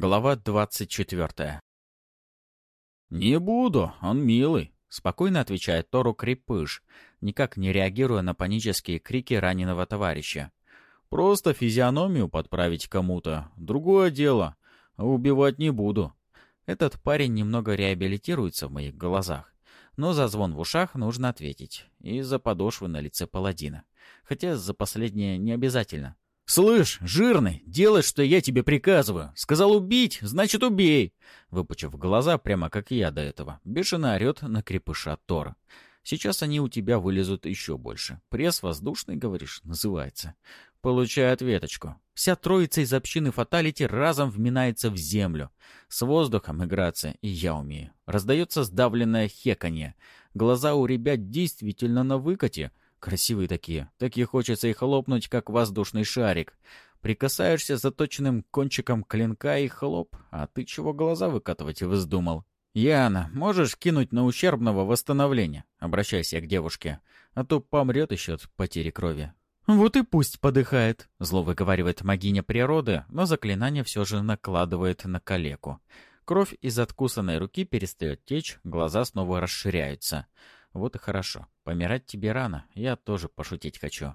Глава двадцать четвертая. «Не буду, он милый», — спокойно отвечает Тору Крепыш, никак не реагируя на панические крики раненого товарища. «Просто физиономию подправить кому-то. Другое дело. убивать не буду». Этот парень немного реабилитируется в моих глазах. Но за звон в ушах нужно ответить. И за подошвы на лице паладина. Хотя за последнее не обязательно. «Слышь, жирный, делай, что я тебе приказываю. Сказал убить, значит убей!» Выпучив глаза, прямо как я до этого, бешено орет на крепыша Тора. «Сейчас они у тебя вылезут еще больше. Пресс воздушный, говоришь, называется. Получаю ответочку. Вся троица из общины Фаталити разом вминается в землю. С воздухом играться и я умею. Раздается сдавленное хеканье. Глаза у ребят действительно на выкате — Красивые такие. Такие хочется их хлопнуть, как воздушный шарик. Прикасаешься заточенным кончиком клинка и хлоп. А ты чего глаза выкатывать вздумал? «Яна, можешь кинуть на ущербного восстановления?» Обращайся я к девушке. А то помрет еще от потери крови. «Вот и пусть подыхает», — зло выговаривает магиня природы, но заклинание все же накладывает на калеку. Кровь из откусанной руки перестает течь, глаза снова расширяются. Вот и хорошо. Помирать тебе рано, я тоже пошутить хочу.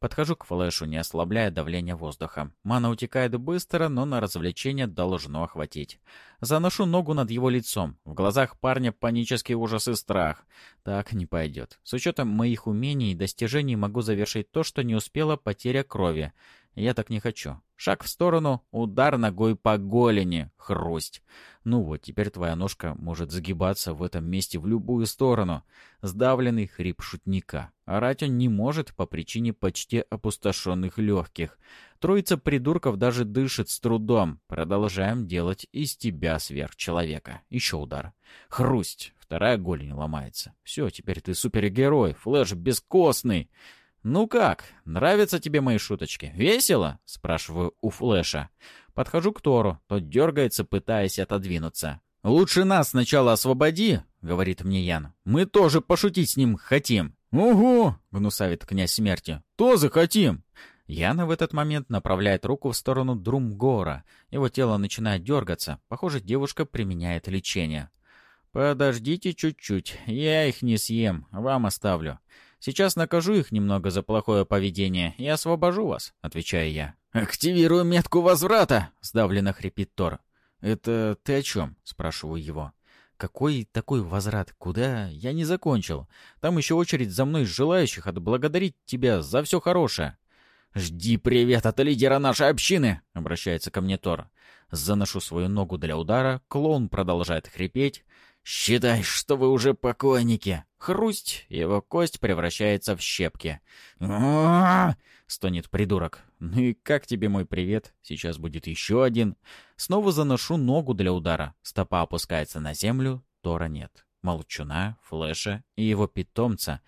Подхожу к флешу, не ослабляя давление воздуха. Мана утекает быстро, но на развлечение должно охватить. Заношу ногу над его лицом. В глазах парня панический ужас и страх. Так не пойдет. С учетом моих умений и достижений могу завершить то, что не успела потеря крови. Я так не хочу. Шаг в сторону, удар ногой по голени, хрусть. Ну вот, теперь твоя ножка может загибаться в этом месте в любую сторону. Сдавленный хрип шутника. Орать он не может по причине почти опустошенных легких. Троица придурков даже дышит с трудом. Продолжаем делать из тебя сверхчеловека. Еще удар. Хрусть. Вторая голень ломается. Все, теперь ты супергерой. Флэш бескостный. «Ну как, нравятся тебе мои шуточки? Весело?» — спрашиваю у Флэша. Подхожу к Тору, тот дергается, пытаясь отодвинуться. «Лучше нас сначала освободи», — говорит мне Ян. «Мы тоже пошутить с ним хотим». «Угу!» — гнусавит князь смерти. «Тоже хотим!» Яна в этот момент направляет руку в сторону Друмгора. Его тело начинает дергаться. Похоже, девушка применяет лечение. «Подождите чуть-чуть. Я их не съем. Вам оставлю. Сейчас накажу их немного за плохое поведение и освобожу вас», — отвечаю я. «Активирую метку возврата!» — сдавленно хрипит Тор. «Это ты о чем?» — спрашиваю его. «Какой такой возврат? Куда? Я не закончил. Там еще очередь за мной желающих отблагодарить тебя за все хорошее». «Жди привет от лидера нашей общины!» — обращается ко мне Тор. Заношу свою ногу для удара, клоун продолжает хрипеть. «Считай, что вы уже покойники!» Хрусть, его кость превращается в щепки. стонет придурок. «Ну и как тебе мой привет? Сейчас будет еще один». Снова заношу ногу для удара. Стопа опускается на землю, Тора нет. Молчуна, Флэша и его питомца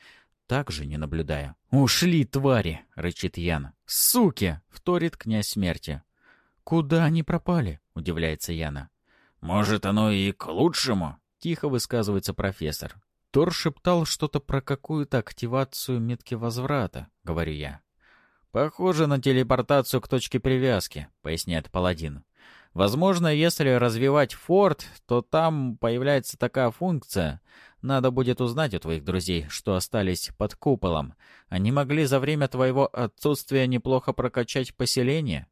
также не наблюдая. «Ушли, твари!» — рычит Яна. «Суки!» — вторит князь смерти. «Куда они пропали?» — удивляется Яна. «Может, оно и к лучшему?» — тихо высказывается профессор. Тор шептал что-то про какую-то активацию метки возврата, говорю я. Похоже на телепортацию к точке привязки, поясняет паладин. Возможно, если развивать форт, то там появляется такая функция. Надо будет узнать у твоих друзей, что остались под куполом. Они могли за время твоего отсутствия неплохо прокачать поселение.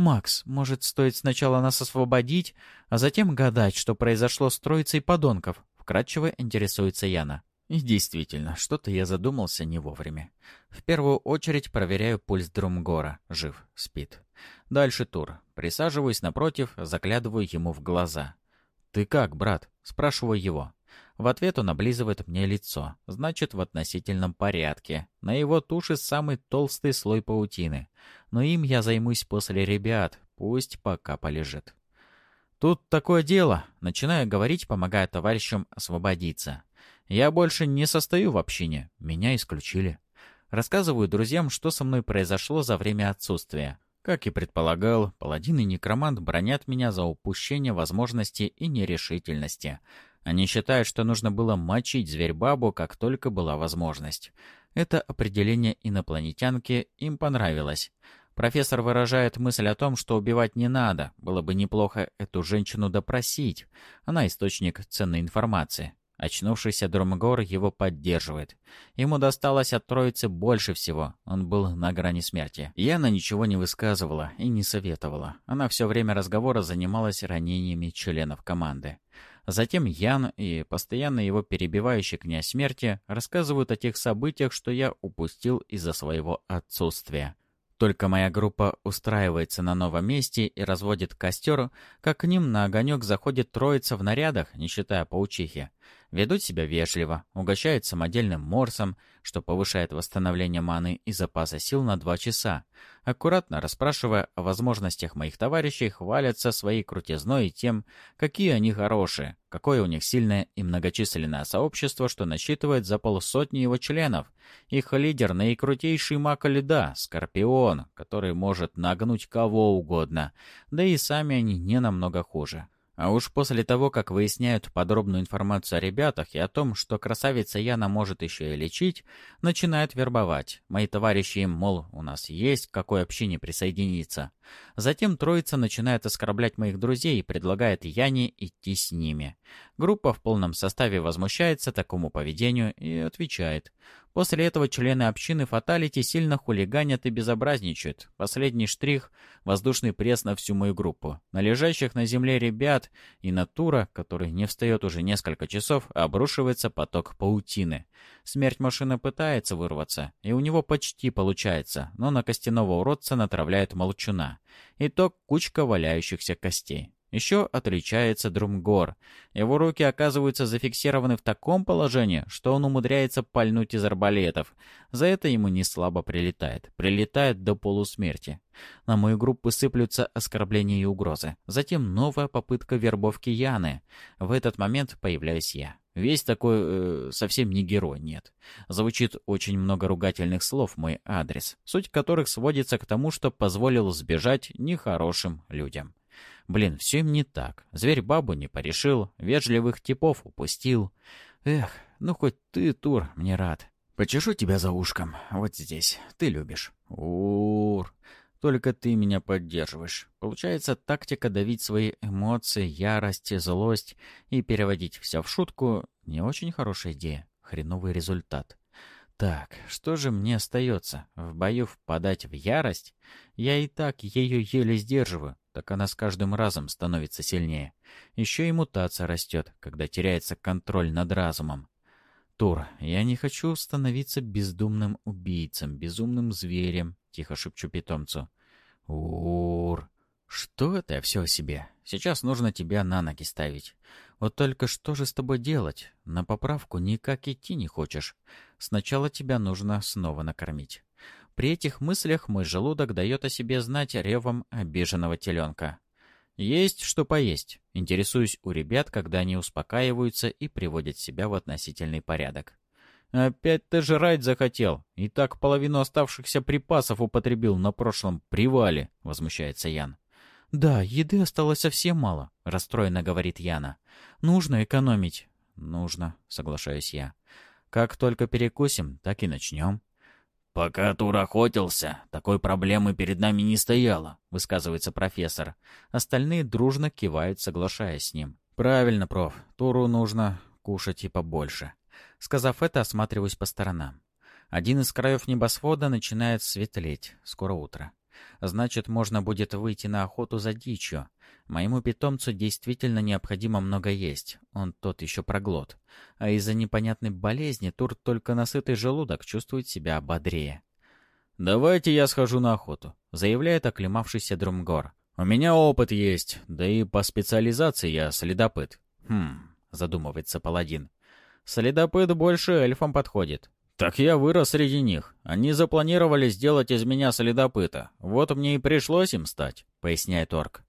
«Макс, может, стоит сначала нас освободить, а затем гадать, что произошло с троицей подонков?» Вкратчиво интересуется Яна. И действительно, что-то я задумался не вовремя. В первую очередь проверяю пульс Друмгора. Жив, спит. Дальше тур. Присаживаюсь напротив, заглядываю ему в глаза. «Ты как, брат?» — спрашиваю его. В ответ он облизывает мне лицо. Значит, в относительном порядке. На его туше самый толстый слой паутины. Но им я займусь после ребят. Пусть пока полежит. «Тут такое дело», — начинаю говорить, помогая товарищам освободиться. «Я больше не состою в общине. Меня исключили». Рассказываю друзьям, что со мной произошло за время отсутствия. Как и предполагал, паладин и некромант бронят меня за упущение возможности и нерешительности. Они считают, что нужно было мочить зверь-бабу, как только была возможность. Это определение инопланетянки им понравилось. Профессор выражает мысль о том, что убивать не надо. Было бы неплохо эту женщину допросить. Она источник ценной информации. Очнувшийся Друмгор его поддерживает. Ему досталось от троицы больше всего. Он был на грани смерти. Яна ничего не высказывала и не советовала. Она все время разговора занималась ранениями членов команды. Затем Ян и постоянно его перебивающий князь смерти рассказывают о тех событиях, что я упустил из-за своего отсутствия. Только моя группа устраивается на новом месте и разводит костер, как к ним на огонек заходит троица в нарядах, не считая паучихи. Ведут себя вежливо, угощают самодельным морсом, что повышает восстановление маны и запаса сил на два часа. Аккуратно расспрашивая о возможностях моих товарищей, хвалятся своей крутизной и тем, какие они хорошие, какое у них сильное и многочисленное сообщество, что насчитывает за полсотни его членов. Их лидер — наикрутейший маг льда, Скорпион, который может нагнуть кого угодно, да и сами они не намного хуже. А уж после того, как выясняют подробную информацию о ребятах и о том, что красавица Яна может еще и лечить, начинают вербовать. Мои товарищи им, мол, у нас есть к какой общине присоединиться. Затем троица начинает оскорблять моих друзей и предлагает Яне идти с ними. Группа в полном составе возмущается такому поведению и отвечает. После этого члены общины Фаталити сильно хулиганят и безобразничают. Последний штрих — воздушный пресс на всю мою группу. На лежащих на земле ребят и на Тура, который не встает уже несколько часов, обрушивается поток паутины. Смерть машины пытается вырваться, и у него почти получается, но на костяного уродца натравляет молчуна. Итог — кучка валяющихся костей. Еще отличается Друмгор. Его руки оказываются зафиксированы в таком положении, что он умудряется пальнуть из арбалетов. За это ему не слабо прилетает. Прилетает до полусмерти. На мою группу сыплются оскорбления и угрозы. Затем новая попытка вербовки Яны. В этот момент появляюсь я. Весь такой э, совсем не герой, нет. Звучит очень много ругательных слов мой адрес, суть которых сводится к тому, что позволил сбежать нехорошим людям. Блин, все им не так. Зверь бабу не порешил, вежливых типов упустил. Эх, ну хоть ты, Тур, мне рад. Почешу тебя за ушком, вот здесь. Ты любишь. Ур. Только ты меня поддерживаешь. Получается, тактика давить свои эмоции, ярость, злость и переводить все в шутку — не очень хорошая идея. Хреновый результат. Так, что же мне остается? В бою впадать в ярость? Я и так ее еле сдерживаю так она с каждым разом становится сильнее. Еще и мутация растет, когда теряется контроль над разумом. «Тур, я не хочу становиться бездумным убийцем, безумным зверем», — тихо шепчу питомцу. «Ур, что это я все о себе? Сейчас нужно тебя на ноги ставить. Вот только что же с тобой делать? На поправку никак идти не хочешь. Сначала тебя нужно снова накормить». При этих мыслях мой желудок дает о себе знать ревом обиженного теленка. Есть что поесть. Интересуюсь у ребят, когда они успокаиваются и приводят себя в относительный порядок. «Опять ты жрать захотел. И так половину оставшихся припасов употребил на прошлом привале», — возмущается Ян. «Да, еды осталось совсем мало», — расстроенно говорит Яна. «Нужно экономить». «Нужно», — соглашаюсь я. «Как только перекусим, так и начнем». «Пока Тур охотился, такой проблемы перед нами не стояло», — высказывается профессор. Остальные дружно кивают, соглашаясь с ним. «Правильно, проф. Туру нужно кушать и побольше». Сказав это, осматриваюсь по сторонам. Один из краев небосвода начинает светлеть. Скоро утро. Значит, можно будет выйти на охоту за дичью. Моему питомцу действительно необходимо много есть. Он тот еще проглот. А из-за непонятной болезни Тур только насытый желудок чувствует себя бодрее. «Давайте я схожу на охоту», — заявляет оклемавшийся Друмгор. «У меня опыт есть, да и по специализации я следопыт». «Хм», — задумывается паладин. «Следопыт больше эльфам подходит. «Так я вырос среди них. Они запланировали сделать из меня следопыта. Вот мне и пришлось им стать», — поясняет орк.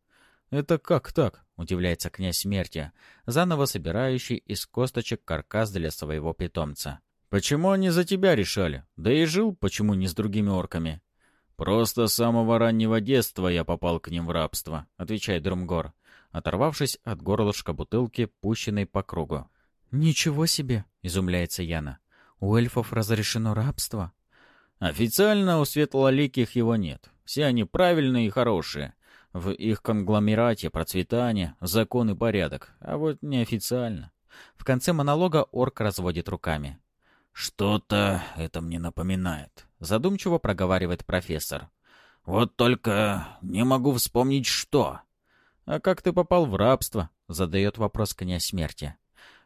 «Это как так?» — удивляется князь смерти, заново собирающий из косточек каркас для своего питомца. «Почему они за тебя решали? Да и жил, почему не с другими орками?» «Просто с самого раннего детства я попал к ним в рабство», — отвечает Друмгор, оторвавшись от горлышка бутылки, пущенной по кругу. «Ничего себе!» — изумляется Яна. У эльфов разрешено рабство? Официально у светлоликих его нет. Все они правильные и хорошие. В их конгломерате процветание, закон и порядок, а вот неофициально. В конце монолога орк разводит руками. «Что-то это мне напоминает», — задумчиво проговаривает профессор. «Вот только не могу вспомнить, что». «А как ты попал в рабство?» — задает вопрос князь смерти.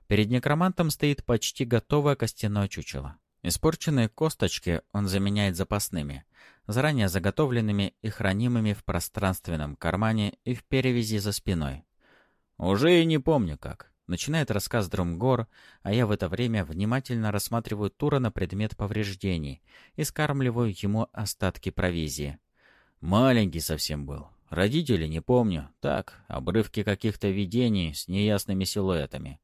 Перед некромантом стоит почти готовое костяное чучело. Испорченные косточки он заменяет запасными, заранее заготовленными и хранимыми в пространственном кармане и в перевязи за спиной. «Уже и не помню как», — начинает рассказ Друмгор, а я в это время внимательно рассматриваю Тура на предмет повреждений и скармливаю ему остатки провизии. «Маленький совсем был. Родителей не помню. Так, обрывки каких-то видений с неясными силуэтами.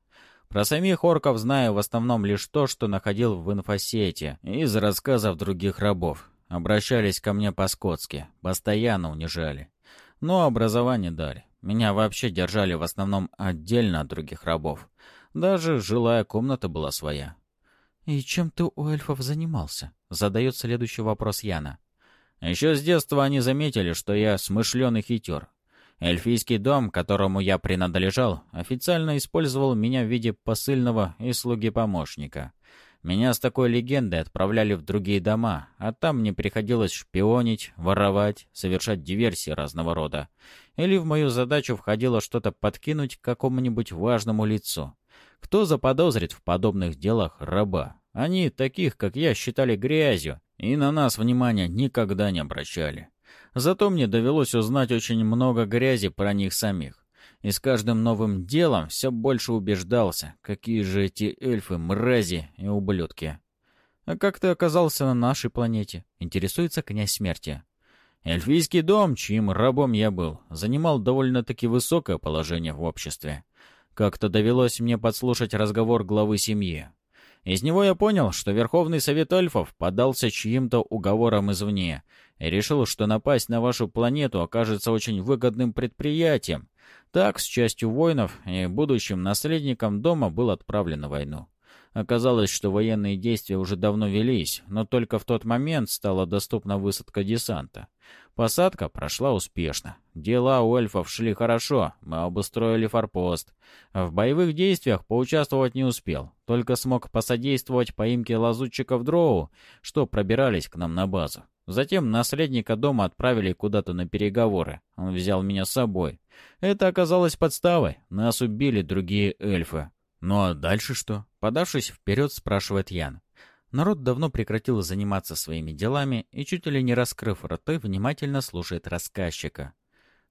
Про самих орков знаю в основном лишь то, что находил в инфосете из рассказов других рабов. Обращались ко мне по-скотски, постоянно унижали. Но образование дали. Меня вообще держали в основном отдельно от других рабов. Даже жилая комната была своя. «И чем ты у эльфов занимался?» — задает следующий вопрос Яна. Еще с детства они заметили, что я смышленый хитер. Эльфийский дом, которому я принадлежал, официально использовал меня в виде посыльного и слуги-помощника. Меня с такой легендой отправляли в другие дома, а там мне приходилось шпионить, воровать, совершать диверсии разного рода. Или в мою задачу входило что-то подкинуть какому-нибудь важному лицу. Кто заподозрит в подобных делах раба? Они, таких как я, считали грязью, и на нас внимания никогда не обращали. Зато мне довелось узнать очень много грязи про них самих. И с каждым новым делом все больше убеждался, какие же эти эльфы мрази и ублюдки. «А как ты оказался на нашей планете?» — интересуется князь смерти. Эльфийский дом, чьим рабом я был, занимал довольно-таки высокое положение в обществе. Как-то довелось мне подслушать разговор главы семьи. Из него я понял, что Верховный Совет Эльфов подался чьим-то уговорам извне и решил, что напасть на вашу планету окажется очень выгодным предприятием. Так, с частью воинов и будущим наследником дома был отправлен на войну. Оказалось, что военные действия уже давно велись, но только в тот момент стала доступна высадка десанта. Посадка прошла успешно. Дела у эльфов шли хорошо, мы обустроили форпост. В боевых действиях поучаствовать не успел, только смог посодействовать поимке лазутчиков дроу, что пробирались к нам на базу. Затем наследника дома отправили куда-то на переговоры. Он взял меня с собой. Это оказалось подставой. Нас убили другие эльфы. Ну а дальше что? Подавшись вперед, спрашивает Ян. Народ давно прекратил заниматься своими делами и, чуть ли не раскрыв рты, внимательно слушает рассказчика.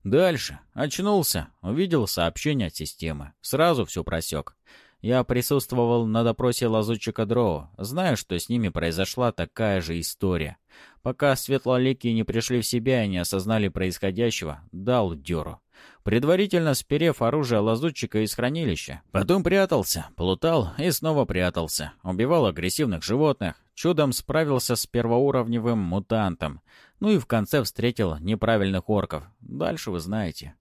Дальше. Очнулся. Увидел сообщение от системы. Сразу все просек. Я присутствовал на допросе лазутчика Дроу, зная, что с ними произошла такая же история. Пока светлоликие не пришли в себя и не осознали происходящего, дал дёру предварительно сперев оружие лазутчика из хранилища. Потом прятался, плутал и снова прятался. Убивал агрессивных животных, чудом справился с первоуровневым мутантом. Ну и в конце встретил неправильных орков. Дальше вы знаете.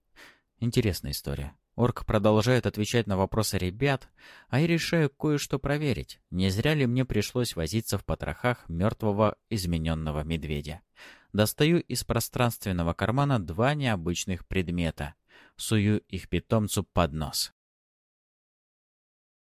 Интересная история. Орк продолжает отвечать на вопросы ребят, а я решаю кое-что проверить. Не зря ли мне пришлось возиться в потрохах мертвого измененного медведя. Достаю из пространственного кармана два необычных предмета. Сую их питомцу под нос.